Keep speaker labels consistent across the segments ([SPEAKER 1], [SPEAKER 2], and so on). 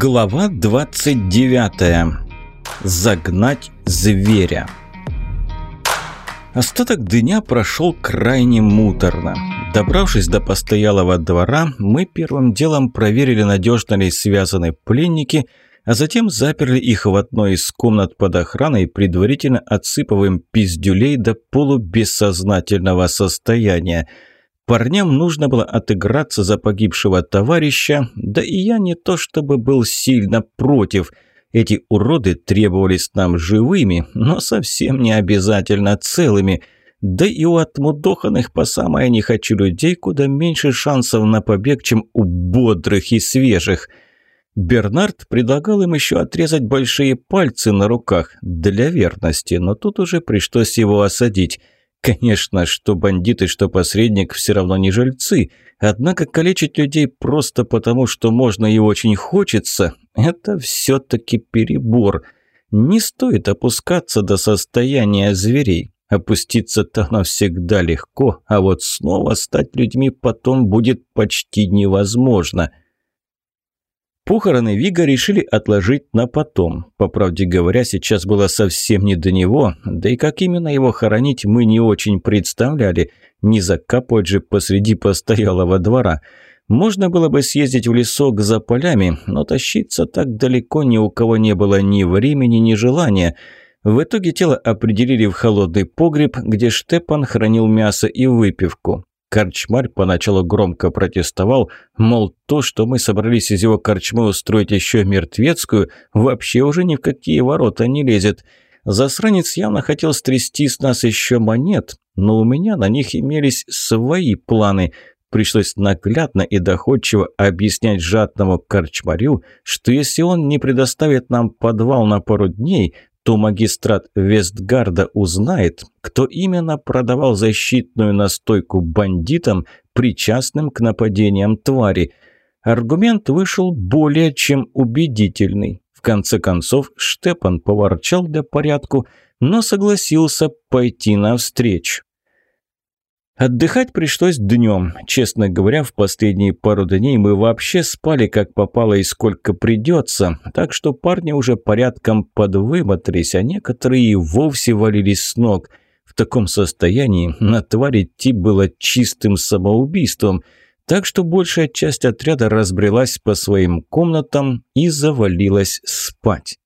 [SPEAKER 1] Глава 29. Загнать зверя. Остаток дня прошел крайне муторно. Добравшись до постоялого двора, мы первым делом проверили, надежно ли связаны пленники, а затем заперли их в одной из комнат под охраной, предварительно отсыпав им пиздюлей до полубессознательного состояния – Парням нужно было отыграться за погибшего товарища, да и я не то чтобы был сильно против. Эти уроды требовались нам живыми, но совсем не обязательно целыми. Да и у отмудоханных по самое не хочу людей куда меньше шансов на побег, чем у бодрых и свежих. Бернард предлагал им еще отрезать большие пальцы на руках для верности, но тут уже пришлось его осадить – Конечно, что бандиты, что посредник все равно не жильцы, однако калечить людей просто потому, что можно и очень хочется, это все-таки перебор. Не стоит опускаться до состояния зверей. Опуститься-то навсегда легко, а вот снова стать людьми потом будет почти невозможно – Похороны Вига решили отложить на потом. По правде говоря, сейчас было совсем не до него, да и как именно его хоронить мы не очень представляли. Не закапывать же посреди постоялого двора. Можно было бы съездить в лесок за полями, но тащиться так далеко ни у кого не было ни времени, ни желания. В итоге тело определили в холодный погреб, где Штепан хранил мясо и выпивку. Корчмарь поначалу громко протестовал, мол, то, что мы собрались из его корчмы устроить еще мертвецкую, вообще уже ни в какие ворота не лезет. Засранец явно хотел стрясти с нас еще монет, но у меня на них имелись свои планы. Пришлось наглядно и доходчиво объяснять жадному корчмарю, что если он не предоставит нам подвал на пару дней, то магистрат Вестгарда узнает, кто именно продавал защитную настойку бандитам, причастным к нападениям твари. Аргумент вышел более чем убедительный. В конце концов, Штепан поворчал для порядку, но согласился пойти навстречу. Отдыхать пришлось днем. Честно говоря, в последние пару дней мы вообще спали как попало и сколько придется, так что парни уже порядком подвымотались, а некоторые и вовсе валились с ног. В таком состоянии на тварь идти было чистым самоубийством, так что большая часть отряда разбрелась по своим комнатам и завалилась спать.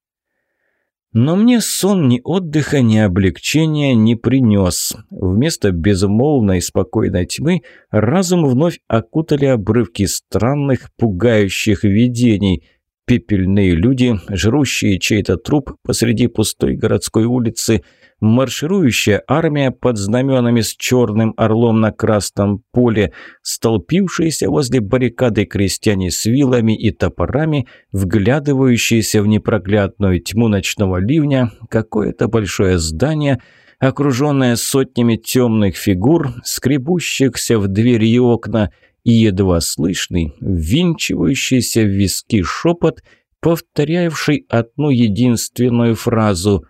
[SPEAKER 1] Но мне сон ни отдыха, ни облегчения не принес. Вместо безмолвной спокойной тьмы разум вновь окутали обрывки странных, пугающих видений. Пепельные люди, жрущие чей-то труп посреди пустой городской улицы – марширующая армия под знаменами с черным орлом на красном поле, столпившиеся возле баррикады крестьяне с вилами и топорами, вглядывающиеся в непроглядную тьму ночного ливня, какое-то большое здание, окруженное сотнями темных фигур, скребущихся в двери и окна, и едва слышный, ввинчивающийся в виски шепот, повторявший одну единственную фразу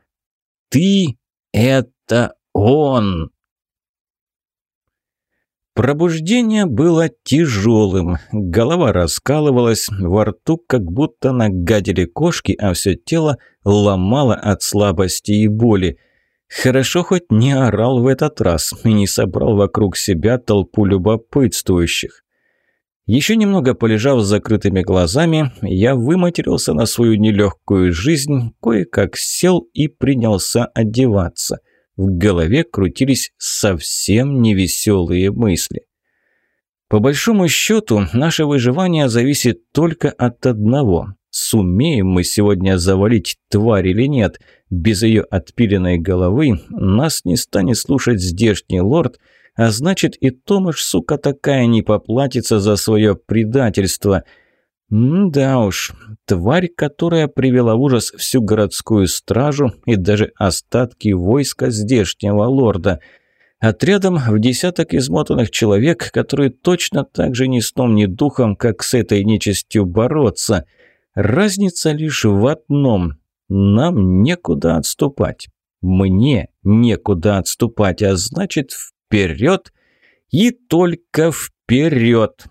[SPEAKER 1] «Ты это он! Пробуждение было тяжелым, голова раскалывалась, во рту как будто нагадили кошки, а все тело ломало от слабости и боли. Хорошо хоть не орал в этот раз и не собрал вокруг себя толпу любопытствующих. Еще немного полежав с закрытыми глазами, я выматерился на свою нелегкую жизнь, кое-как сел и принялся одеваться. В голове крутились совсем невеселые мысли. По большому счету, наше выживание зависит только от одного. Сумеем мы сегодня завалить тварь или нет. Без ее отпиленной головы нас не станет слушать здешний лорд – а значит, и Томаш, сука такая, не поплатится за свое предательство. Да уж, тварь, которая привела в ужас всю городскую стражу и даже остатки войска здешнего лорда. Отрядом в десяток измотанных человек, которые точно так же ни сном, ни духом, как с этой нечистью бороться. Разница лишь в одном – нам некуда отступать. Мне некуда отступать, а значит, вперед и только вперед.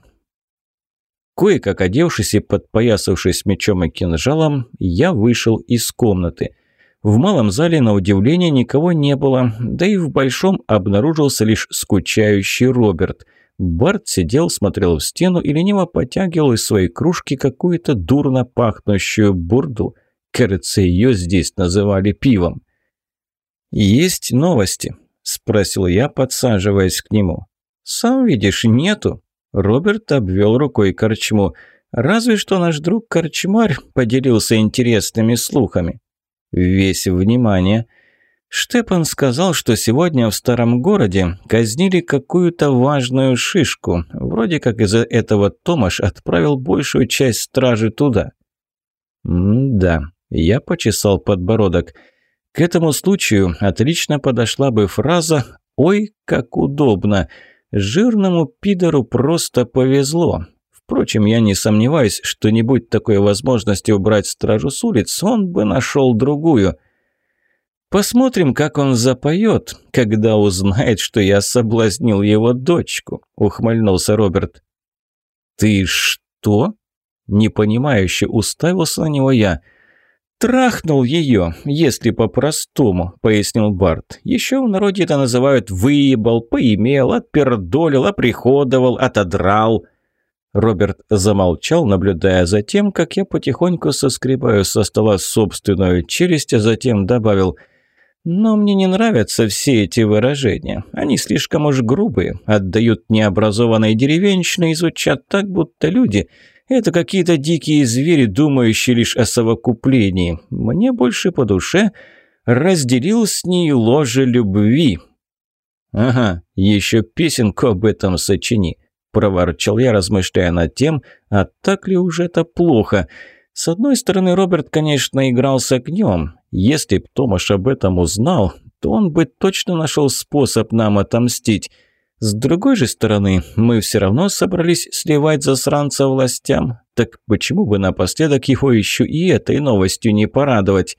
[SPEAKER 1] Кое-как одевшись и подпоясавшись мечом и кинжалом, я вышел из комнаты. В малом зале, на удивление, никого не было, да и в большом обнаружился лишь скучающий Роберт. Барт сидел, смотрел в стену и лениво потягивал из своей кружки какую-то дурно пахнущую бурду. Кажется, ее здесь называли пивом. «Есть новости?» – спросил я, подсаживаясь к нему. «Сам видишь, нету». Роберт обвел рукой корчму. «Разве что наш друг Корчмарь поделился интересными слухами». Весь внимание. Штепан сказал, что сегодня в старом городе казнили какую-то важную шишку. Вроде как из-за этого Томаш отправил большую часть стражи туда. «М-да», я почесал подбородок. К этому случаю отлично подошла бы фраза «Ой, как удобно!» Жирному пидору просто повезло. Впрочем, я не сомневаюсь, что не будь такой возможности убрать стражу с улиц, он бы нашел другую. Посмотрим, как он запоет, когда узнает, что я соблазнил его дочку, ухмыльнулся Роберт. Ты что? Непонимающе уставился на него я. «Трахнул ее, если по-простому», – пояснил Барт. «Еще в народе это называют «выебал», «поимел», «отпердолил», «оприходовал», «отодрал». Роберт замолчал, наблюдая за тем, как я потихоньку соскребаю со стола собственную челюсть, а затем добавил «Но мне не нравятся все эти выражения. Они слишком уж грубые, отдают необразованной деревенщине и звучат так, будто люди – это какие-то дикие звери, думающие лишь о совокуплении. Мне больше по душе разделил с ней ложе любви». «Ага, еще песенку об этом сочини», – проворчал я, размышляя над тем, а так ли уже это плохо. С одной стороны, Роберт, конечно, играл с огнем. Если б Томаш об этом узнал, то он бы точно нашел способ нам отомстить. С другой же стороны, мы все равно собрались сливать засранца властям, так почему бы напоследок его еще и этой новостью не порадовать?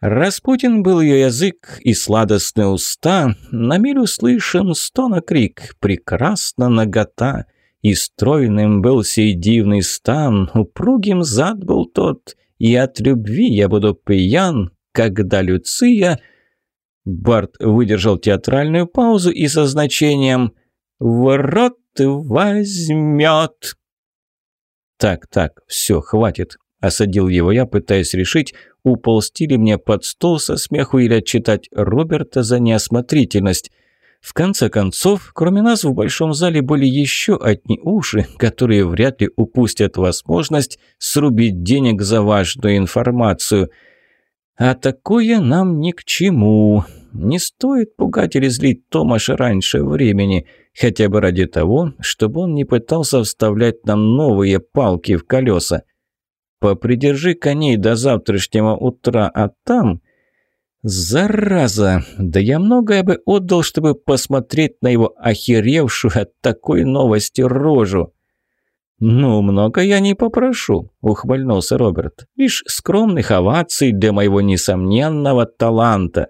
[SPEAKER 1] Распутин был ее язык и сладостные уста, на милю слышен стона крик, прекрасно нагота, и стройным был сей дивный стан, упругим зад был тот, и от любви я буду пьян, когда Люция — Барт выдержал театральную паузу и со значением «В рот возьмет». «Так, так, все, хватит», – осадил его я, пытаясь решить, уползти ли мне под стол со смеху или отчитать Роберта за неосмотрительность. В конце концов, кроме нас в большом зале были еще одни уши, которые вряд ли упустят возможность срубить денег за важную информацию – а такое нам ни к чему. Не стоит пугать или злить Томаша раньше времени, хотя бы ради того, чтобы он не пытался вставлять нам новые палки в колеса. Попридержи коней до завтрашнего утра, а там... Зараза! Да я многое бы отдал, чтобы посмотреть на его охеревшую от такой новости рожу. «Ну, много я не попрошу», – ухмыльнулся Роберт. «Лишь скромных оваций для моего несомненного таланта».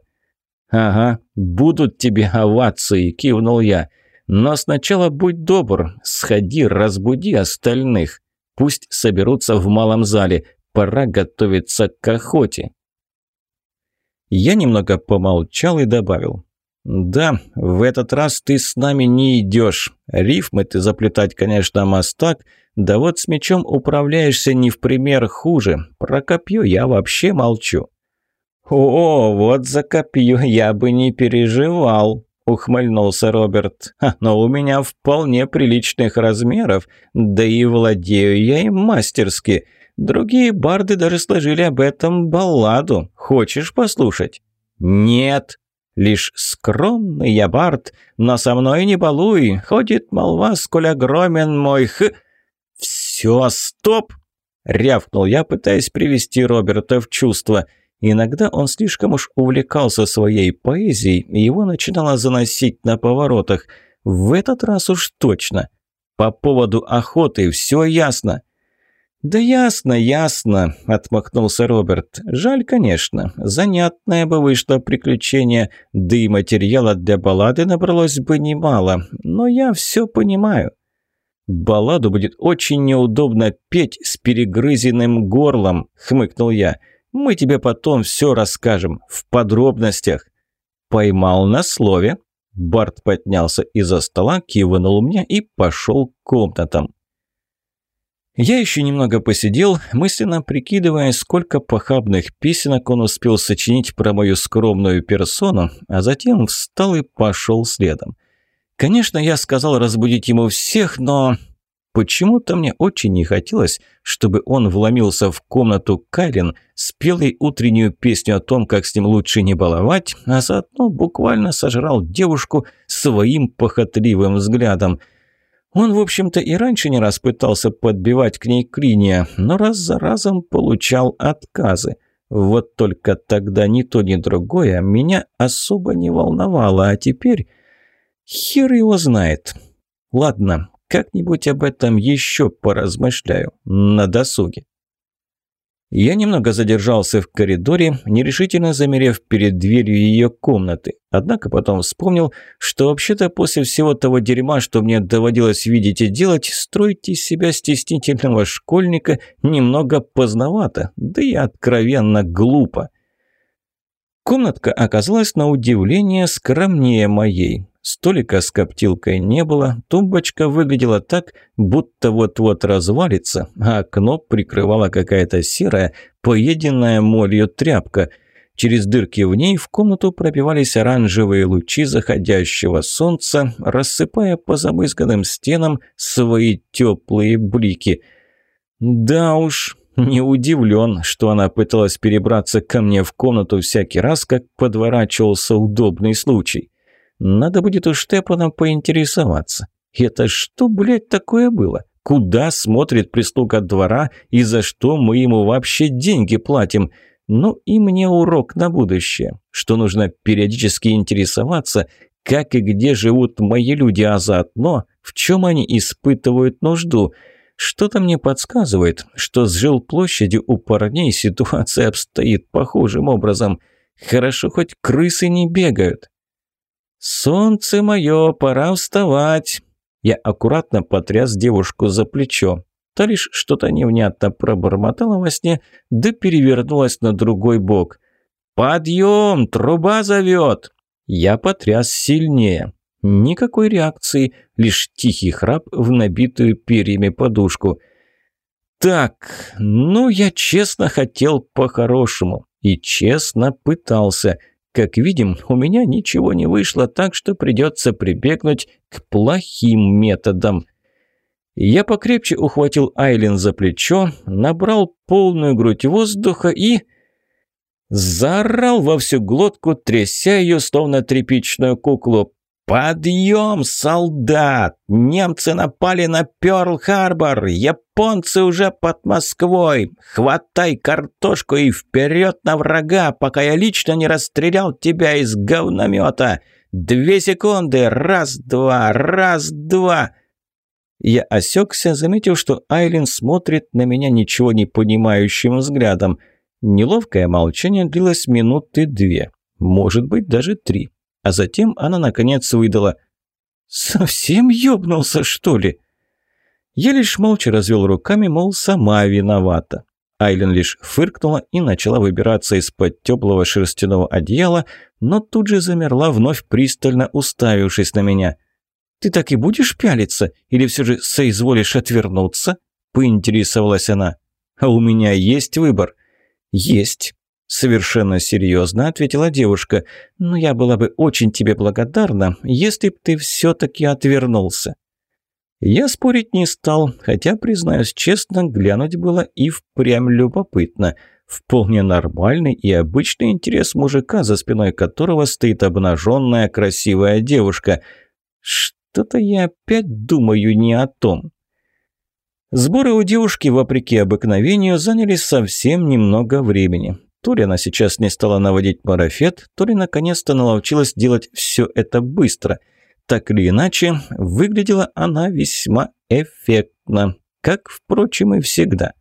[SPEAKER 1] «Ага, будут тебе овации», – кивнул я. «Но сначала будь добр, сходи, разбуди остальных. Пусть соберутся в малом зале, пора готовиться к охоте». Я немного помолчал и добавил. «Да, в этот раз ты с нами не идешь. Рифмы ты заплетать, конечно, мастак, да вот с мечом управляешься не в пример хуже. Про копье я вообще молчу». «О, вот за копье я бы не переживал», – ухмыльнулся Роберт. «Но у меня вполне приличных размеров, да и владею я им мастерски. Другие барды даже сложили об этом балладу. Хочешь послушать?» «Нет», Лишь скромный я бард, но со мной не балуй, ходит молва, сколь огромен мой х... Все, стоп! Рявкнул я, пытаясь привести Роберта в чувство. Иногда он слишком уж увлекался своей поэзией, и его начинало заносить на поворотах. В этот раз уж точно. По поводу охоты все ясно. «Да ясно, ясно», – отмахнулся Роберт. «Жаль, конечно. Занятное бы вышло приключение, да и материала для баллады набралось бы немало. Но я все понимаю». «Балладу будет очень неудобно петь с перегрызенным горлом», – хмыкнул я. «Мы тебе потом все расскажем, в подробностях». «Поймал на слове». Барт поднялся из-за стола, кивнул мне и пошел к комнатам. Я еще немного посидел, мысленно прикидывая, сколько похабных песенок он успел сочинить про мою скромную персону, а затем встал и пошел следом. Конечно, я сказал разбудить ему всех, но... Почему-то мне очень не хотелось, чтобы он вломился в комнату Кайлин, спел ей утреннюю песню о том, как с ним лучше не баловать, а заодно буквально сожрал девушку своим похотливым взглядом. Он, в общем-то, и раньше не раз пытался подбивать к ней клинья, но раз за разом получал отказы. Вот только тогда ни то, ни другое меня особо не волновало, а теперь... Хер его знает. Ладно, как-нибудь об этом еще поразмышляю на досуге. Я немного задержался в коридоре, нерешительно замерев перед дверью ее комнаты. Однако потом вспомнил, что вообще-то после всего того дерьма, что мне доводилось видеть и делать, строить из себя стеснительного школьника немного поздновато, да и откровенно глупо. Комнатка оказалась на удивление скромнее моей. Столика с коптилкой не было, тумбочка выглядела так, будто вот-вот развалится, а окно прикрывала какая-то серая, поеденная молью тряпка. Через дырки в ней в комнату пробивались оранжевые лучи заходящего солнца, рассыпая по замызганным стенам свои теплые блики. Да уж, не удивлен, что она пыталась перебраться ко мне в комнату всякий раз, как подворачивался удобный случай. Надо будет у Штепана поинтересоваться. Это что, блядь, такое было? Куда смотрит прислуга двора и за что мы ему вообще деньги платим? Ну и мне урок на будущее, что нужно периодически интересоваться, как и где живут мои люди, а заодно в чем они испытывают нужду. Что-то мне подсказывает, что с жилплощадью у парней ситуация обстоит похожим образом. Хорошо, хоть крысы не бегают. «Солнце мое, пора вставать!» Я аккуратно потряс девушку за плечо. Та лишь что-то невнятно пробормотала во сне, да перевернулась на другой бок. «Подъем! Труба зовет!» Я потряс сильнее. Никакой реакции, лишь тихий храп в набитую перьями подушку. «Так, ну я честно хотел по-хорошему и честно пытался». Как видим, у меня ничего не вышло, так что придется прибегнуть к плохим методам. Я покрепче ухватил Айлин за плечо, набрал полную грудь воздуха и... Заорал во всю глотку, тряся ее, словно тряпичную куклу. «Подъем, солдат! Немцы напали на Пёрл-Харбор! Японцы уже под Москвой! Хватай картошку и вперед на врага, пока я лично не расстрелял тебя из говномета! Две секунды! Раз-два! Раз-два!» Я осекся, заметив, что Айлин смотрит на меня ничего не понимающим взглядом. Неловкое молчание длилось минуты две, может быть, даже три. А затем она наконец выдала «Совсем ёбнулся, что ли?» Я лишь молча развел руками, мол, сама виновата. Айлен лишь фыркнула и начала выбираться из-под теплого шерстяного одеяла, но тут же замерла, вновь пристально уставившись на меня. «Ты так и будешь пялиться? Или все же соизволишь отвернуться?» – поинтересовалась она. «А у меня есть выбор». «Есть. Совершенно серьезно ответила девушка. «Но я была бы очень тебе благодарна, если б ты все-таки отвернулся». Я спорить не стал, хотя, признаюсь честно, глянуть было и впрямь любопытно. Вполне нормальный и обычный интерес мужика, за спиной которого стоит обнаженная красивая девушка. Что-то я опять думаю не о том. Сборы у девушки, вопреки обыкновению, заняли совсем немного времени. То ли она сейчас не стала наводить марафет, то ли наконец-то наловчилась делать все это быстро. Так или иначе, выглядела она весьма эффектно, как, впрочем, и всегда.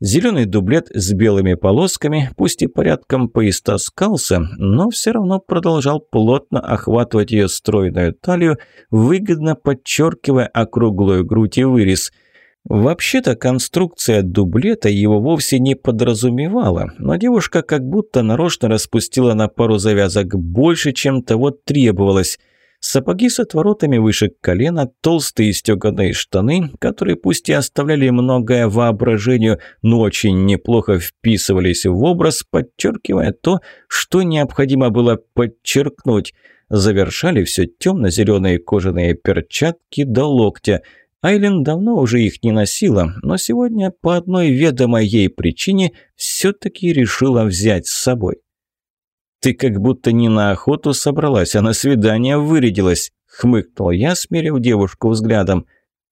[SPEAKER 1] Зеленый дублет с белыми полосками, пусть и порядком поистоскался, но все равно продолжал плотно охватывать ее стройную талию, выгодно подчеркивая округлую грудь и вырез – Вообще-то конструкция дублета его вовсе не подразумевала, но девушка как будто нарочно распустила на пару завязок больше, чем того требовалось. Сапоги с отворотами выше колена, толстые стеганые штаны, которые пусть и оставляли многое воображению, но очень неплохо вписывались в образ, подчеркивая то, что необходимо было подчеркнуть. Завершали все темно-зеленые кожаные перчатки до локтя – Айлен давно уже их не носила, но сегодня по одной ведомой ей причине все-таки решила взять с собой. «Ты как будто не на охоту собралась, а на свидание вырядилась», — хмыкнул я, смерив девушку взглядом.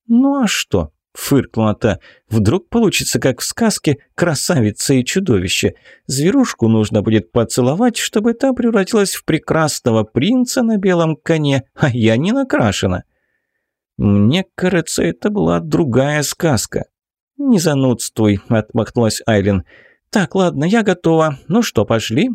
[SPEAKER 1] «Ну а что?» — фыркнула та. «Вдруг получится, как в сказке, красавица и чудовище. Зверушку нужно будет поцеловать, чтобы та превратилась в прекрасного принца на белом коне, а я не накрашена». «Мне кажется, это была другая сказка». «Не занудствуй», – отмахнулась Айлин. «Так, ладно, я готова. Ну что, пошли?»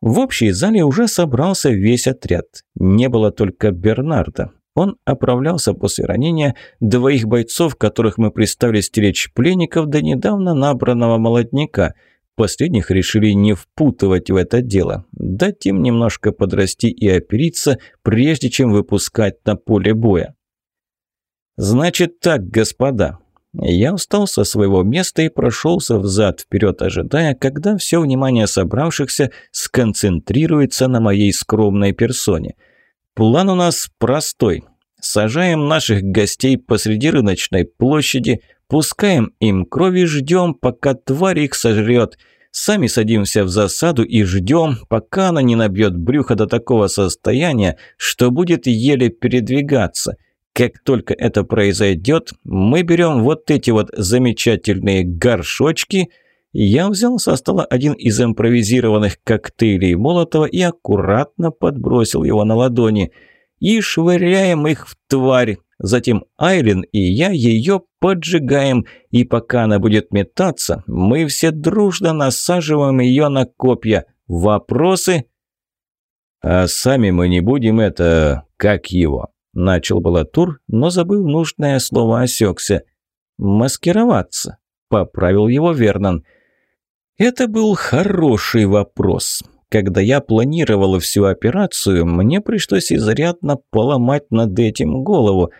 [SPEAKER 1] В общей зале уже собрался весь отряд. Не было только Бернарда. Он оправлялся после ранения двоих бойцов, которых мы приставили стеречь пленников до недавно набранного молодняка. Последних решили не впутывать в это дело, дать им немножко подрасти и опериться, прежде чем выпускать на поле боя. «Значит так, господа». Я встал со своего места и прошелся взад-вперед, ожидая, когда все внимание собравшихся сконцентрируется на моей скромной персоне. План у нас простой. Сажаем наших гостей посреди рыночной площади, пускаем им крови, ждем, пока тварь их сожрет. Сами садимся в засаду и ждем, пока она не набьет брюхо до такого состояния, что будет еле передвигаться – как только это произойдет, мы берем вот эти вот замечательные горшочки. Я взял со стола один из импровизированных коктейлей Молотова и аккуратно подбросил его на ладони. И швыряем их в тварь. Затем Айлин и я ее поджигаем, и пока она будет метаться, мы все дружно насаживаем ее на копья. Вопросы? А сами мы не будем это... как его? Начал было тур, но забыл нужное слово осекся. «Маскироваться», – поправил его Вернон. Это был хороший вопрос. Когда я планировал всю операцию, мне пришлось изрядно поломать над этим голову.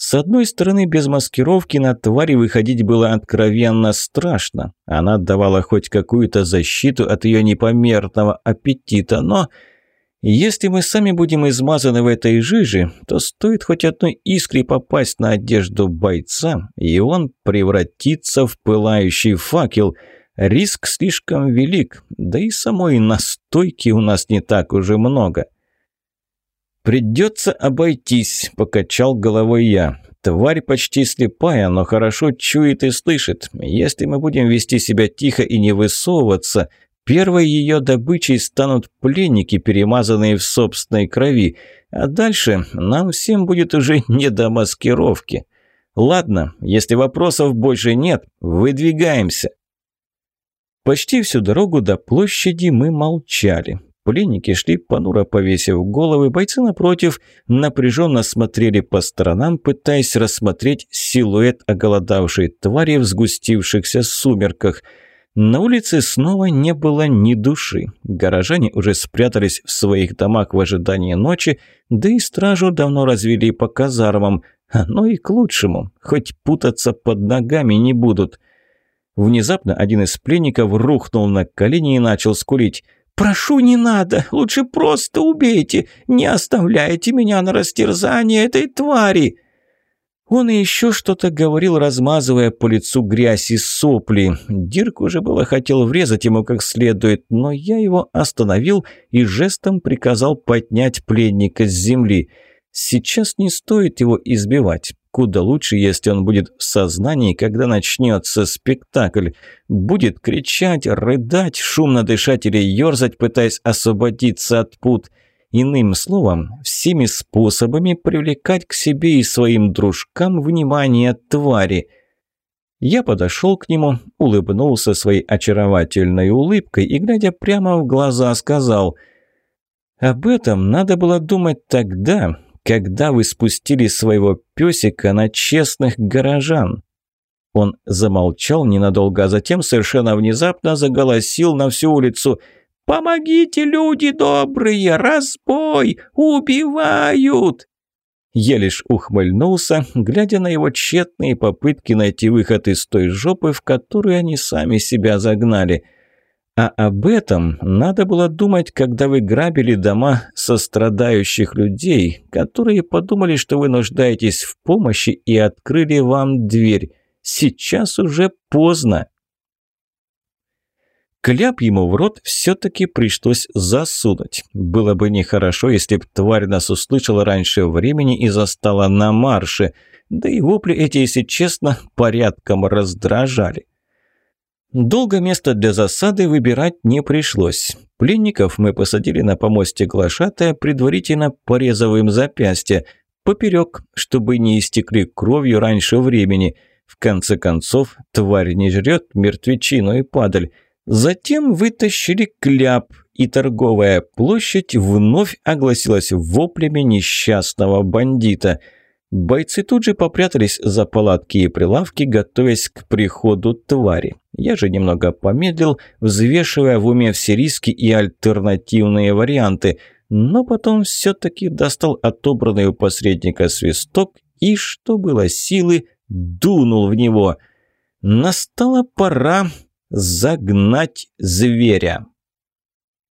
[SPEAKER 1] С одной стороны, без маскировки на твари выходить было откровенно страшно. Она давала хоть какую-то защиту от ее непомерного аппетита, но если мы сами будем измазаны в этой жиже, то стоит хоть одной искре попасть на одежду бойца, и он превратится в пылающий факел. Риск слишком велик, да и самой настойки у нас не так уже много. «Придется обойтись», – покачал головой я. «Тварь почти слепая, но хорошо чует и слышит. Если мы будем вести себя тихо и не высовываться, Первой ее добычей станут пленники, перемазанные в собственной крови, а дальше нам всем будет уже не до маскировки. Ладно, если вопросов больше нет, выдвигаемся. Почти всю дорогу до площади мы молчали. Пленники шли понуро повесив головы, бойцы напротив напряженно смотрели по сторонам, пытаясь рассмотреть силуэт оголодавшей твари в сгустившихся сумерках – на улице снова не было ни души. Горожане уже спрятались в своих домах в ожидании ночи, да и стражу давно развели по казармам. Но и к лучшему, хоть путаться под ногами не будут. Внезапно один из пленников рухнул на колени и начал скулить. «Прошу, не надо! Лучше просто убейте! Не оставляйте меня на растерзание этой твари!» Он еще что-то говорил, размазывая по лицу грязь и сопли. Дирк уже было хотел врезать ему как следует, но я его остановил и жестом приказал поднять пленника с земли. Сейчас не стоит его избивать. Куда лучше, если он будет в сознании, когда начнется спектакль. Будет кричать, рыдать, шумно дышать или ерзать, пытаясь освободиться от пут – Иным словом, всеми способами привлекать к себе и своим дружкам внимание твари. Я подошел к нему, улыбнулся своей очаровательной улыбкой и, глядя прямо в глаза, сказал «Об этом надо было думать тогда, когда вы спустили своего песика на честных горожан». Он замолчал ненадолго, а затем совершенно внезапно заголосил на всю улицу «Помогите, люди добрые! Разбой! Убивают!» Я лишь ухмыльнулся, глядя на его тщетные попытки найти выход из той жопы, в которую они сами себя загнали. А об этом надо было думать, когда вы грабили дома сострадающих людей, которые подумали, что вы нуждаетесь в помощи и открыли вам дверь. Сейчас уже поздно. Кляп ему в рот все-таки пришлось засунуть. Было бы нехорошо, если б тварь нас услышала раньше времени и застала на марше. Да и вопли эти, если честно, порядком раздражали. Долго место для засады выбирать не пришлось. Пленников мы посадили на помосте глашатая, предварительно порезав им запястье, поперек, чтобы не истекли кровью раньше времени. В конце концов, тварь не жрет мертвечину и падаль. Затем вытащили кляп, и торговая площадь вновь огласилась воплями несчастного бандита. Бойцы тут же попрятались за палатки и прилавки, готовясь к приходу твари. Я же немного помедлил, взвешивая в уме все риски и альтернативные варианты, но потом все-таки достал отобранный у посредника свисток и, что было силы, дунул в него. Настала пора загнать зверя.